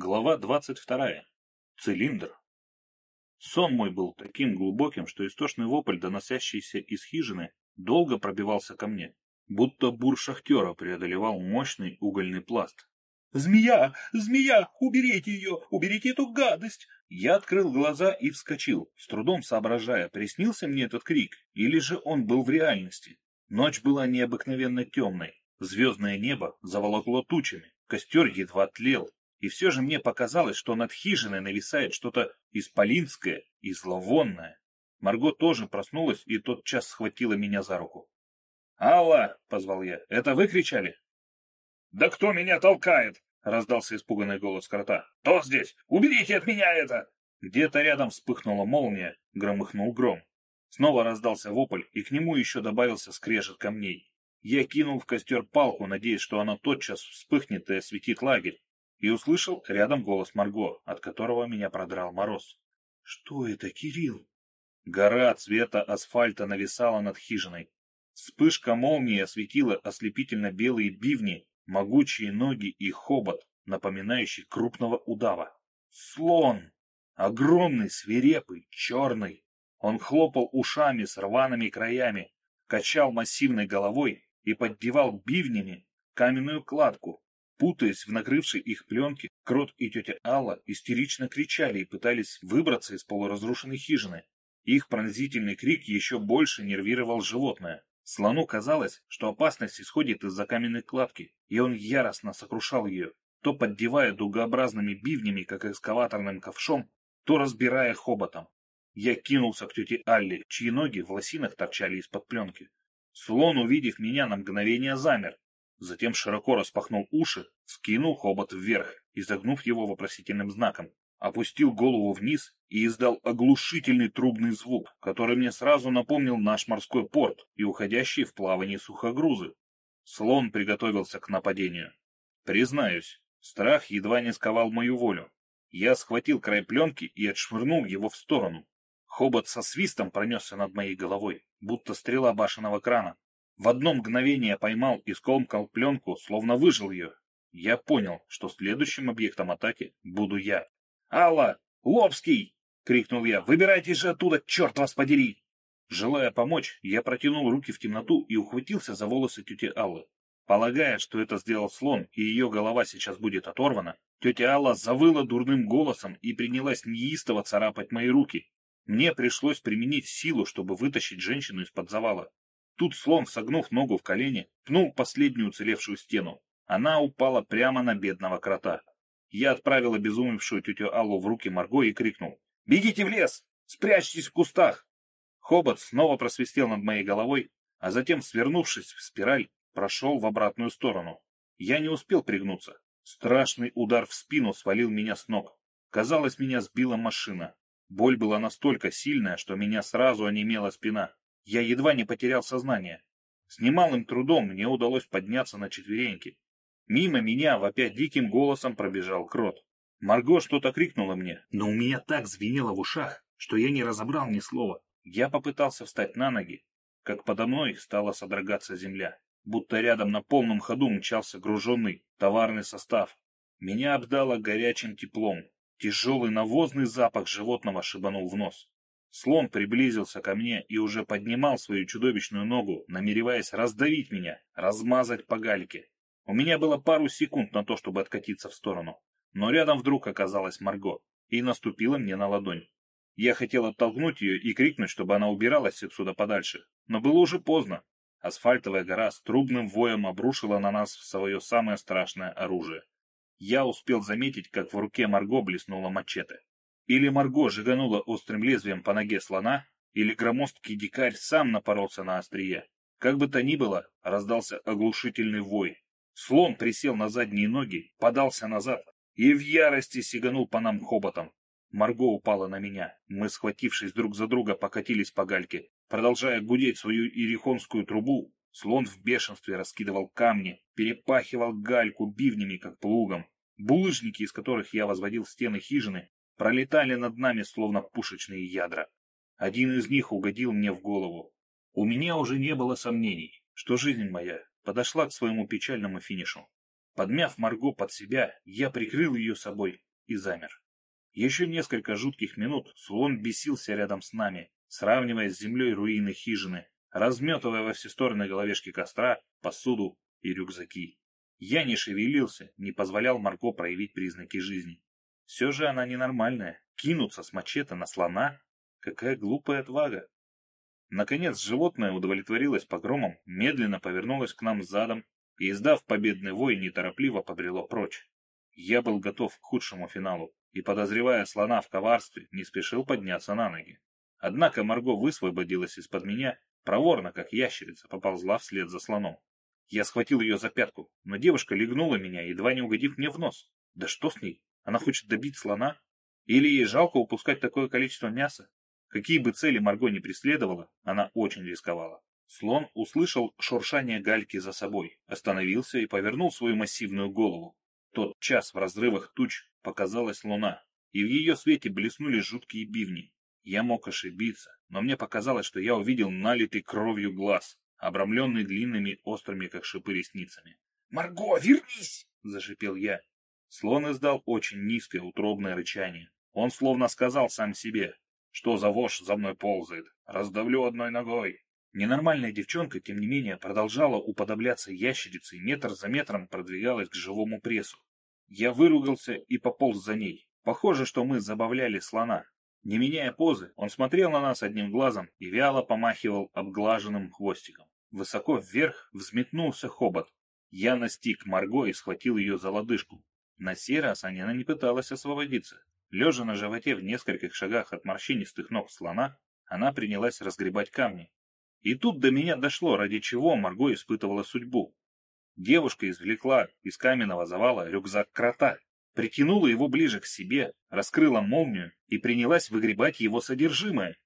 Глава двадцать вторая. Цилиндр. Сон мой был таким глубоким, что истошный вопль, доносящийся из хижины, долго пробивался ко мне, будто бур шахтера преодолевал мощный угольный пласт. «Змея! Змея! Уберите ее! Уберите эту гадость!» Я открыл глаза и вскочил, с трудом соображая, приснился мне этот крик, или же он был в реальности. Ночь была необыкновенно темной, звездное небо заволокло тучами, костер едва тлел, и все же мне показалось, что над хижиной нависает что-то исполинское и зловонное. Марго тоже проснулась и тотчас схватила меня за руку. «Алла!» — позвал я. «Это вы кричали?» «Да кто меня толкает?» — раздался испуганный голос крота. «Кто здесь? Уберите от меня это!» Где-то рядом вспыхнула молния, громыхнул гром. Снова раздался вопль, и к нему еще добавился скрежет камней. Я кинул в костер палку, надеясь, что она тотчас вспыхнет и осветит лагерь и услышал рядом голос Марго, от которого меня продрал мороз. — Что это, Кирилл? Гора цвета асфальта нависала над хижиной. Вспышка молнии осветила ослепительно белые бивни, могучие ноги и хобот, напоминающий крупного удава. Слон! Огромный, свирепый, черный. Он хлопал ушами с рваными краями, качал массивной головой и поддевал бивнями каменную кладку, Путаясь в накрывшей их пленке, Крот и тетя Алла истерично кричали и пытались выбраться из полуразрушенной хижины. Их пронзительный крик еще больше нервировал животное. Слону казалось, что опасность исходит из-за каменной кладки, и он яростно сокрушал ее, то поддевая дугообразными бивнями, как экскаваторным ковшом, то разбирая хоботом. Я кинулся к тете Алле, чьи ноги в лосинах торчали из-под пленки. Слон, увидев меня, на мгновение замер, Затем широко распахнул уши, скинул хобот вверх, изогнув его вопросительным знаком, опустил голову вниз и издал оглушительный трубный звук, который мне сразу напомнил наш морской порт и уходящие в плавание сухогрузы. Слон приготовился к нападению. Признаюсь, страх едва не сковал мою волю. Я схватил край пленки и отшвырнул его в сторону. Хобот со свистом пронесся над моей головой, будто стрела башенного крана. В одно мгновение поймал и скомкал пленку, словно выжил ее. Я понял, что следующим объектом атаки буду я. «Алла! Лобский!» — крикнул я. «Выбирайтесь же оттуда, черт вас подери!» Желая помочь, я протянул руки в темноту и ухватился за волосы тети Аллы. Полагая, что это сделал слон, и ее голова сейчас будет оторвана, тетя Алла завыла дурным голосом и принялась неистово царапать мои руки. Мне пришлось применить силу, чтобы вытащить женщину из-под завала. Тут слон, согнув ногу в колени, пнул последнюю уцелевшую стену. Она упала прямо на бедного крота. Я отправил обезумевшую тетю Аллу в руки Марго и крикнул. «Бегите в лес! Спрячьтесь в кустах!» Хобот снова просвистел над моей головой, а затем, свернувшись в спираль, прошел в обратную сторону. Я не успел пригнуться. Страшный удар в спину свалил меня с ног. Казалось, меня сбила машина. Боль была настолько сильная, что меня сразу онемела спина. Я едва не потерял сознание. С немалым трудом мне удалось подняться на четвереньки. Мимо меня, вопя диким голосом, пробежал крот. Марго что-то крикнула мне, но у меня так звенело в ушах, что я не разобрал ни слова. Я попытался встать на ноги, как подо мной стала содрогаться земля, будто рядом на полном ходу мчался груженный товарный состав. Меня обдало горячим теплом. Тяжелый навозный запах животного шибанул в нос. Слон приблизился ко мне и уже поднимал свою чудовищную ногу, намереваясь раздавить меня, размазать по гальке. У меня было пару секунд на то, чтобы откатиться в сторону. Но рядом вдруг оказалась Марго и наступила мне на ладонь. Я хотел оттолкнуть ее и крикнуть, чтобы она убиралась отсюда подальше, но было уже поздно. Асфальтовая гора с трубным воем обрушила на нас свое самое страшное оружие. Я успел заметить, как в руке Марго блеснула мачете. Или Марго жиганула острым лезвием по ноге слона, или громоздкий дикарь сам напоролся на острие. Как бы то ни было, раздался оглушительный вой. Слон присел на задние ноги, подался назад и в ярости сиганул по нам хоботом. Марго упала на меня. Мы, схватившись друг за друга, покатились по гальке. Продолжая гудеть свою ирихонскую трубу, слон в бешенстве раскидывал камни, перепахивал гальку бивнями, как плугом. Булыжники, из которых я возводил стены хижины, пролетали над нами, словно пушечные ядра. Один из них угодил мне в голову. У меня уже не было сомнений, что жизнь моя подошла к своему печальному финишу. Подмяв Марго под себя, я прикрыл ее собой и замер. Еще несколько жутких минут слон бесился рядом с нами, сравнивая с землей руины хижины, разметывая во все стороны головешки костра, посуду и рюкзаки. Я не шевелился, не позволял Марго проявить признаки жизни. Все же она ненормальная. Кинуться с мачете на слона? Какая глупая отвага. Наконец животное удовлетворилось погромом, медленно повернулось к нам задом и, издав победный вой, неторопливо побрело прочь. Я был готов к худшему финалу и, подозревая слона в коварстве, не спешил подняться на ноги. Однако Марго высвободилась из-под меня, проворно, как ящерица, поползла вслед за слоном. Я схватил ее за пятку, но девушка легнула меня, едва не угодив мне в нос. Да что с ней? Она хочет добить слона? Или ей жалко упускать такое количество мяса? Какие бы цели Марго не преследовала, она очень рисковала. Слон услышал шуршание гальки за собой, остановился и повернул свою массивную голову. Тот час в разрывах туч показалась луна, и в ее свете блеснули жуткие бивни. Я мог ошибиться, но мне показалось, что я увидел налитый кровью глаз, обрамленный длинными острыми, как шипы, ресницами. «Марго, вернись!» — зашипел я. Слон издал очень низкое утробное рычание. Он словно сказал сам себе, что за вошь за мной ползает, раздавлю одной ногой. Ненормальная девчонка, тем не менее, продолжала уподобляться ящерице и метр за метром продвигалась к живому прессу. Я выругался и пополз за ней. Похоже, что мы забавляли слона. Не меняя позы, он смотрел на нас одним глазом и вяло помахивал обглаженным хвостиком. Высоко вверх взметнулся хобот. Я настиг Марго и схватил ее за лодыжку. На сей раз она не пыталась освободиться. Лежа на животе в нескольких шагах от морщинистых ног слона, она принялась разгребать камни. И тут до меня дошло, ради чего Марго испытывала судьбу. Девушка извлекла из каменного завала рюкзак крота, притянула его ближе к себе, раскрыла молнию и принялась выгребать его содержимое.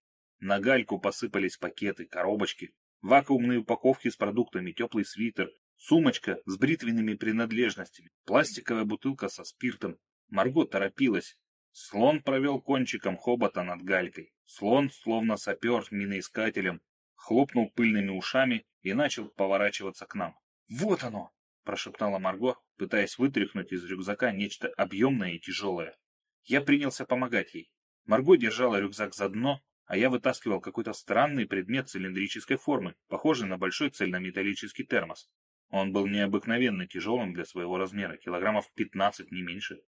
На гальку посыпались пакеты, коробочки, вакуумные упаковки с продуктами, теплый свитер, сумочка с бритвенными принадлежностями, пластиковая бутылка со спиртом. Марго торопилась. Слон провел кончиком хобота над галькой. Слон, словно сапер миноискателем, хлопнул пыльными ушами и начал поворачиваться к нам. «Вот оно!» — прошептала Марго, пытаясь вытряхнуть из рюкзака нечто объемное и тяжелое. Я принялся помогать ей. Марго держала рюкзак за дно, а я вытаскивал какой-то странный предмет цилиндрической формы, похожий на большой цельнометаллический термос. Он был необыкновенно тяжелым для своего размера, килограммов 15, не меньше.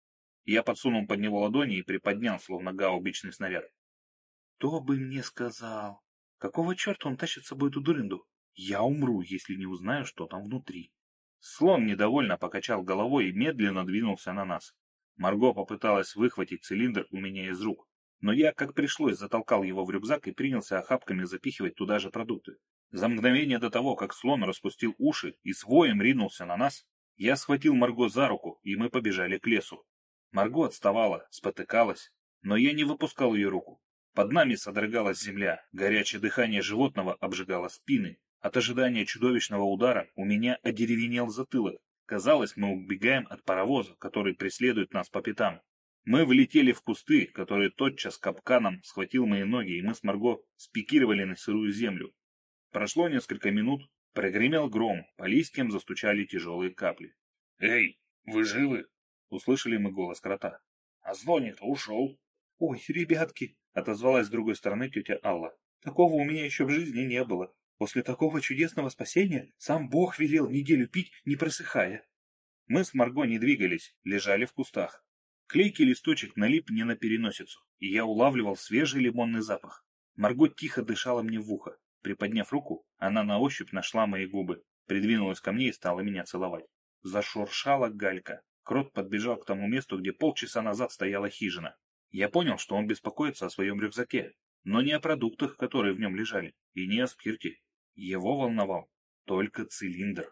Я подсунул под него ладони и приподнял, словно гаубичный снаряд. «Кто бы мне сказал? Какого черта он тащит с собой эту дурынду? Я умру, если не узнаю, что там внутри». Слон недовольно покачал головой и медленно двинулся на нас. Марго попыталась выхватить цилиндр у меня из рук, но я, как пришлось, затолкал его в рюкзак и принялся охапками запихивать туда же продукты. За мгновение до того, как слон распустил уши и с воем ринулся на нас, я схватил Марго за руку, и мы побежали к лесу. Марго отставала, спотыкалась, но я не выпускал ее руку. Под нами содрогалась земля, горячее дыхание животного обжигало спины. От ожидания чудовищного удара у меня одеревенел затылок. Казалось, мы убегаем от паровоза, который преследует нас по пятам. Мы влетели в кусты, которые тотчас капканом схватил мои ноги, и мы с Марго спикировали на сырую землю. Прошло несколько минут, прогремел гром, по листьям застучали тяжелые капли. «Эй, вы живы?» — услышали мы голос крота. «А злоник-то ушел». «Ой, ребятки!» — отозвалась с другой стороны тетя Алла. «Такого у меня еще в жизни не было. После такого чудесного спасения сам Бог велел неделю пить, не просыхая». Мы с Марго не двигались, лежали в кустах. Клейкий листочек налип мне на переносицу, и я улавливал свежий лимонный запах. Марго тихо дышала мне в ухо. Приподняв руку, она на ощупь нашла мои губы, придвинулась ко мне и стала меня целовать. Зашуршала галька. Крот подбежал к тому месту, где полчаса назад стояла хижина. Я понял, что он беспокоится о своем рюкзаке, но не о продуктах, которые в нем лежали, и не о спирте. Его волновал только цилиндр.